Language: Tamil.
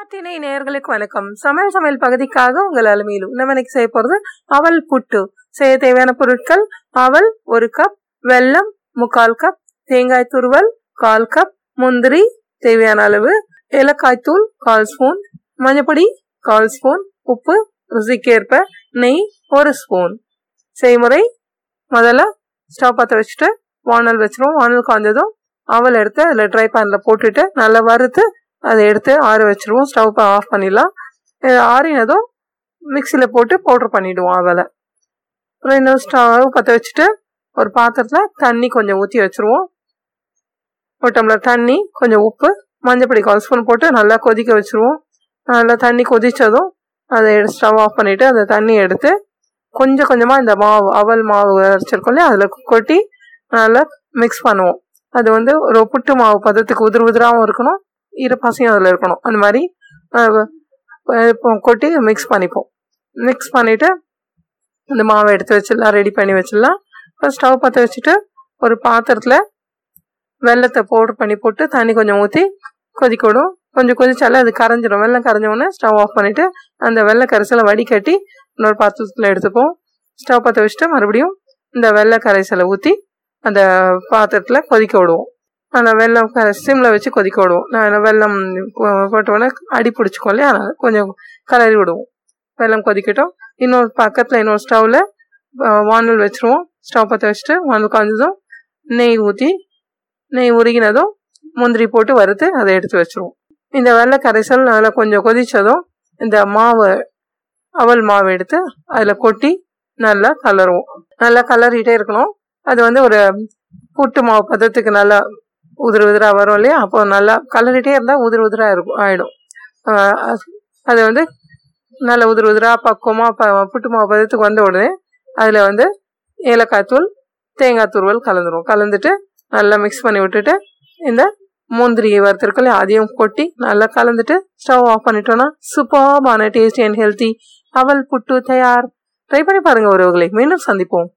நாட்டினை நேர்களுக்கு வணக்கம். சமையல் சமையல் பகுதிக்காக உங்கள் அலுமையிலும் நம்ம இன்னைக்கு செய்ய போறது? அவல் புட்டு. செய்ய தேவையான பொருட்கள் அவல் ஒரு கப் வெல்லம் முக்கால் கப் தேங்காய் துருவல் கால் கப் முந்திரி தேவையான அளவு ஏலக்காய் தூள் கால் ஸ்பூன் மஞ்சப்பொடி கால் ஸ்பூன் உப்பு ருசிக்கேற்ப நெய் ஒரு ஸ்பூன் செய்முறை முதல்ல ஸ்டவ் பற்ற வச்சுட்டு வானல் வச்சிருவோம். வானல் காஞ்சதும் அவல் எடுத்து அதில் ட்ரை பேனில் போட்டுட்டு நல்லா வறுத்து அதை எடுத்து ஆற வச்சிருவோம். ஸ்டவ் ஆஃப் பண்ணிடலாம். ஆறினதும் மிக்சியில் போட்டு பவுட்ரு பண்ணிவிடுவோம் அவலை அப்புறம் இன்னும் ஸ்டவ் பற்ற வச்சுட்டு ஒரு பாத்திரத்தில் தண்ணி கொஞ்சம் ஊற்றி வச்சுருவோம். ஒரு டம்ளர் தண்ணி கொஞ்சம் உப்பு மஞ்சப்பொடி கால் ஸ்பூன் போட்டு நல்லா கொதிக்க வச்சுருவோம். நல்லா தண்ணி கொதித்ததும் அதை ஸ்டவ் ஆஃப் பண்ணிவிட்டு அந்த தண்ணி எடுத்து கொஞ்சம் கொஞ்சமாக இந்த மாவு அவல் மாவு அரைச்சிருக்கோம் இல்லையா? அதில் கொட்டி நல்லா மிக்ஸ் பண்ணுவோம். அது வந்து ஒரு புட்டு மாவு பதத்துக்கு உதிர் உதிராகவும் இருக்கணும். ஈரப்பாசையும் அதில் இருக்கணும். அந்த மாதிரி இப்போ கொட்டி மிக்ஸ் பண்ணிப்போம். மிக்ஸ் பண்ணிவிட்டு இந்த மாவை எடுத்து வச்சிடலாம் ரெடி பண்ணி வச்சிடலாம். இப்போ ஸ்டவ் பற்ற வச்சுட்டு ஒரு பாத்திரத்தில் வெள்ளத்தை பவுடர் பண்ணி போட்டு தண்ணி கொஞ்சம் ஊற்றி கொதிக்க விடும் கொஞ்சம் கொதிச்சாலே அது கரைஞ்சிடும் வெள்ளம் கரைஞ்சோடனே ஸ்டவ் ஆஃப் பண்ணிவிட்டு அந்த வெள்ளை கரைசலை வடிகட்டி இன்னொரு பாத்திரத்தில் எடுத்துப்போம். ஸ்டவ் பற்ற வச்சுட்டு மறுபடியும் இந்த வெள்ளை கரைசலை ஊற்றி அந்த பாத்திரத்தில் கொதிக்க விடுவோம். நான் வெள்ளம் க சிம்மில் வச்சு கொதிக்க விடுவோம். நான் வெள்ளம் போ- போட்ட உடனே அடி பிடிச்சிக்கோ இல்லையா? அதனால் கொஞ்சம் கலரி விடுவோம். வெள்ளம் கொதிக்கட்டும். இன்னொரு பக்கத்தில் இன்னொரு ஸ்டவ்வில் வானல் வச்சுருவோம். ஸ்டவ் பற்ற வச்சுட்டு வானல் காய்ஞ்சதும் நெய் ஊற்றி நெய் உருகினதும் முந்திரி போட்டு வறுத்து அதை எடுத்து வச்சுருவோம். இந்த வெள்ளை கரைசல் நல்லா கொஞ்சம் கொதித்ததும் இந்த மாவு அவல் மாவு எடுத்து அதில் கொட்டி நல்லா கலருவோம். நல்லா கலரிட்டே இருக்கணும். அது வந்து ஒரு புட்டு மாவு பதத்துக்கு நல்லா உதிர உதிராக வரும் இல்லையா? அப்போ நல்லா கலரிட்டே இருந்தால் உதிர உதிராக இருக்கும் ஆகிடும் அது வந்து நல்ல உதிர உதிரா பக்குவமாக ப புட்டு மாவு பதத்துக்கு வந்த உடனே அதில் வந்து ஏலக்காய் தூள் தேங்காய் துருவல் கலந்துரும். கலந்துட்டு நல்லா மிக்ஸ் பண்ணி விட்டுட்டு இந்த முந்திரி வறுத்திருக்கல அதையும் கொட்டி நல்லா கலந்துட்டு ஸ்டவ் ஆஃப் பண்ணிட்டோம்னா சூப்பர்பான டேஸ்டி அண்ட் ஹெல்த்தி அவல் புட்டு தயார். ட்ரை பண்ணி பாருங்க உறவுகளை. மீண்டும் சந்திப்போம்.